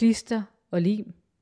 klister og lim.